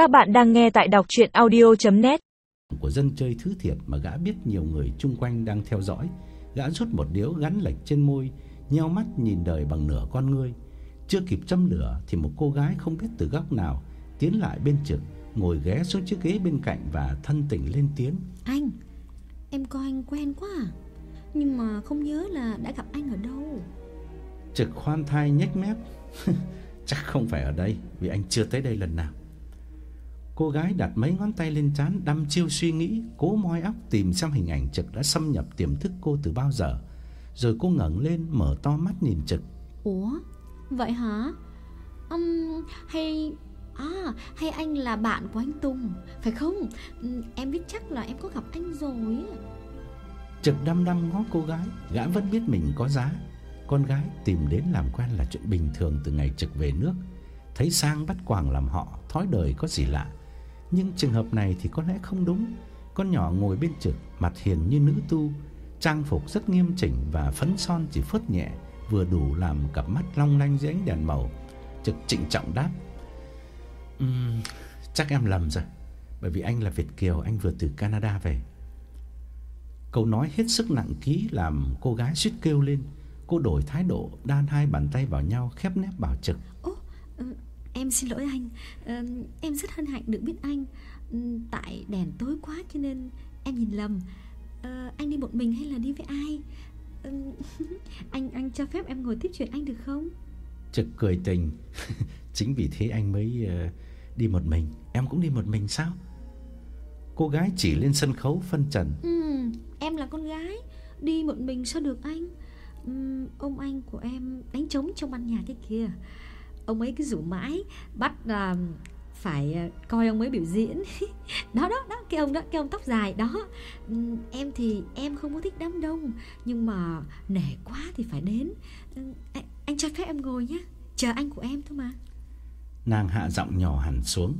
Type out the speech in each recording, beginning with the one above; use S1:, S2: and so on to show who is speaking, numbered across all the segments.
S1: Các bạn đang nghe tại đọc audio net
S2: Của dân chơi thứ thiệt mà gã biết nhiều người chung quanh đang theo dõi. Gã rút một điếu gắn lệch trên môi, nheo mắt nhìn đời bằng nửa con ngươi. Chưa kịp châm lửa thì một cô gái không biết từ góc nào tiến lại bên trực, ngồi ghé xuống chiếc ghế bên cạnh và thân tình lên tiếng.
S3: Anh, em coi anh quen quá à Nhưng mà không nhớ là đã gặp anh ở đâu
S2: Trực khoan thai nhếch mép. Chắc không phải ở đây vì anh chưa tới đây lần nào. Cô gái đặt mấy ngón tay lên trán đăm chiêu suy nghĩ, cố moi óc tìm xem hình ảnh Trực đã xâm nhập tiềm thức cô từ bao giờ. Rồi cô ngẩng lên mở to mắt nhìn Trực.
S3: Ủa, vậy hả? Um, hay... À, hay anh là bạn của anh Tùng, phải không? Ừm, Em biết chắc là em có gặp anh rồi.
S2: Trực đăm đăm ngó cô gái, gã vẫn biết mình có giá. Con gái tìm đến làm quen là chuyện bình thường từ ngày Trực về nước. Thấy sang bắt quàng làm họ, thói đời có gì lạ. Nhưng trường hợp này thì có lẽ không đúng. Con nhỏ ngồi bên Trực, mặt hiền như nữ tu, trang phục rất nghiêm chỉnh và phấn son chỉ phớt nhẹ, vừa đủ làm cặp mắt long lanh dưới ánh đèn màu. Trực trịnh trọng đáp: "Ừm, chắc em lầm rồi, bởi vì anh là Việt kiều, anh vừa từ Canada về." Câu nói hết sức nặng ký làm cô gái suýt kêu lên. Cô đổi thái độ, đan hai bàn tay vào nhau khép nép bảo Trực.
S3: Ồ, ừ, em xin lỗi anh Em rất hân hạnh được biết anh Tại đèn tối quá cho nên em nhìn lầm Ờ, Anh đi một mình hay là đi với ai Anh anh cho phép em ngồi tiếp chuyện anh được không
S2: Trực cười tình. Chính vì thế anh mới ờ, đi một mình. Em cũng đi một mình sao? Cô gái chỉ lên sân khấu phân trần.
S3: ừ, Em là con gái Đi một mình sao được anh Ông anh của em đánh trống trong ban nhạc cái kia Ông ấy cứ rủ mãi Bắt là phải à, coi ông ấy biểu diễn. Đó đó đó cái ông đó cái ông tóc dài đó. Em thì em không có thích đám đông nhưng mà nể quá thì phải đến. Anh, anh cho phép em ngồi nhé chờ anh của em thôi mà.
S2: Nàng hạ giọng nhỏ hẳn xuống.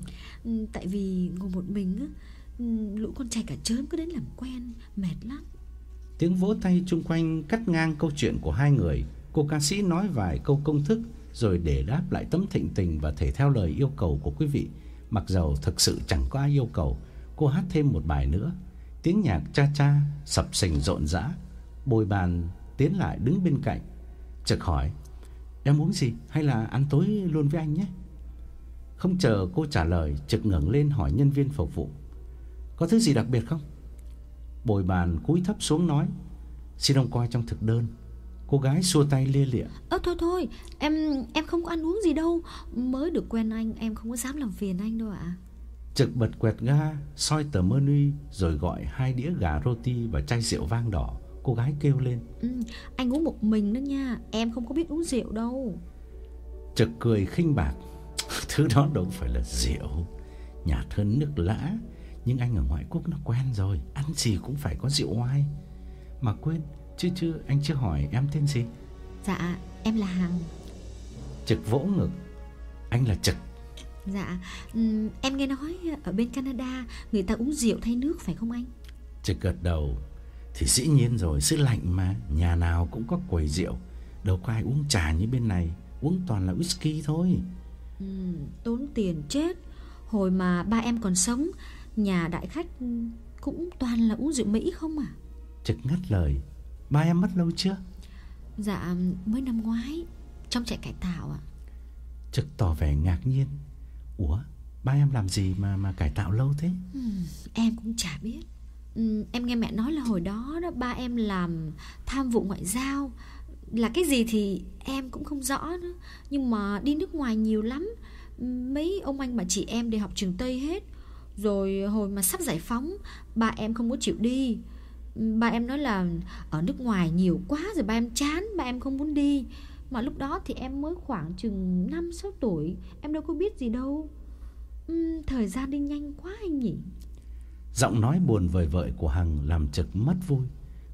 S3: Tại vì ngồi một mình á lũ con trai cả chớm cứ đến làm quen mệt lắm.
S2: Tiếng vỗ tay chung quanh cắt ngang câu chuyện của hai người. Cô ca sĩ nói vài câu công thức rồi để đáp lại tấm thịnh tình và thể theo lời yêu cầu của quý vị. Mặc dầu thực sự chẳng có ai yêu cầu, cô hát thêm một bài nữa. Tiếng nhạc cha cha sập sình rộn rã. Bồi bàn tiến lại đứng bên cạnh, chợt hỏi: "Em uống gì hay là ăn tối luôn với anh nhé?" Không chờ cô trả lời, trực ngẩng lên hỏi nhân viên phục vụ: "Có thứ gì đặc biệt không?" Bồi bàn cúi thấp xuống nói: "Xin ông coi trong thực đơn." Cô gái xua tay lia lịa:
S3: ơ thôi thôi em em không có ăn uống gì đâu mới được quen anh em không có dám làm phiền anh đâu ạ
S2: Trực bật quẹt ga, soi tờ menu rồi gọi hai đĩa gà roti và chai rượu vang đỏ. Cô gái kêu lên.
S3: ừ, anh uống một mình đó nha em không có biết uống rượu đâu
S2: Trực cười khinh bạc. Thứ đó đâu phải là rượu, nhạt hơn nước lã, nhưng anh ở ngoại quốc nó quen rồi, ăn gì cũng phải có rượu oai. Mà quên, chưa chưa anh chưa hỏi em tên gì?
S3: dạ em là hằng
S2: Trực vỗ ngực. Anh là Trực.
S3: Dạ, ừm, em nghe nói ở bên Canada người ta uống rượu thay nước phải không anh?
S2: Trực gật đầu. Thì dĩ nhiên rồi, xứ lạnh mà, nhà nào cũng có quầy rượu. Đâu có ai uống trà như bên này, uống toàn là whisky thôi.
S3: Ừm, tốn tiền chết. Hồi mà ba em còn sống, nhà đại khách cũng toàn là uống rượu Mỹ không à?
S2: Trực ngắt lời. Ba em mất lâu chưa?
S3: Dạ, mới năm ngoái, trong trại cải tạo ạ.
S2: Trực tỏ vẻ ngạc nhiên. Ủa, ba em làm gì mà mà cải tạo lâu thế?
S3: Ừm, em cũng chả biết. Ừm, em nghe mẹ nói là hồi đó đó ba em làm tham vụ ngoại giao là cái gì thì em cũng không rõ nữa nhưng mà đi nước ngoài nhiều lắm mấy ông anh bà chị em đều học trường tây hết rồi hồi mà sắp giải phóng ba em không có chịu đi ba em nói là ở nước ngoài nhiều quá rồi ba em chán ba em không muốn đi mà lúc đó thì em mới khoảng chừng năm sáu tuổi em đâu có biết gì đâu Uhm, thời gian đi nhanh quá anh nhỉ
S2: Giọng nói buồn vời vợi của Hằng làm Trực mất vui.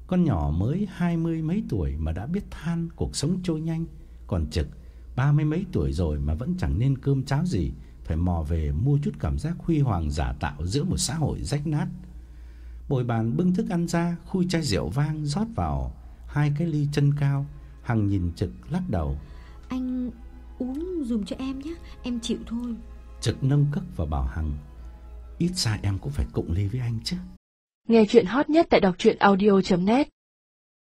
S2: Con nhỏ mới hai mươi mấy tuổi mà đã biết than cuộc sống trôi nhanh, còn Trực ba mươi mấy tuổi rồi mà vẫn chẳng nên cơm cháo gì, phải mò về mua chút cảm giác huy hoàng giả tạo giữa một xã hội rách nát. Bồi bàn bưng thức ăn ra, khui chai rượu vang rót vào. Hai cái ly chân cao, Hằng nhìn Trực lắc đầu.
S3: Anh uống dùm cho em nhé Em chịu thôi.
S2: Trực nâng cốc và bảo Hằng Ít ra em cũng phải cụng ly với anh chứ.
S1: Nghe chuyện hot nhất tại đọc truyện audio.net